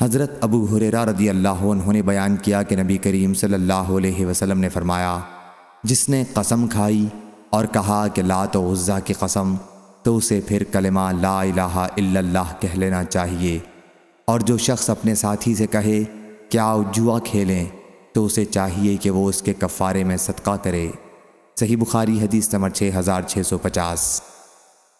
حضرت ابو حریرہ رضی اللہ عنہ نے بیان کیا کہ نبی کریم صلی اللہ علیہ وسلم نے فرمایا، جس نے قسم کھائی اور کہا کہ لات و عزا کی قسم، تو اسے پھر کلمہ لا الہ الا اللہ کہہ لینا چاہیے۔ اور جو شخص اپنے ساتھی سے کہے، کیا جوا کھیلیں، تو اسے چاہیے کہ وہ اس کے کفارے میں صدقہ کرے۔ صحیح بخاری حدیث نمبر 6650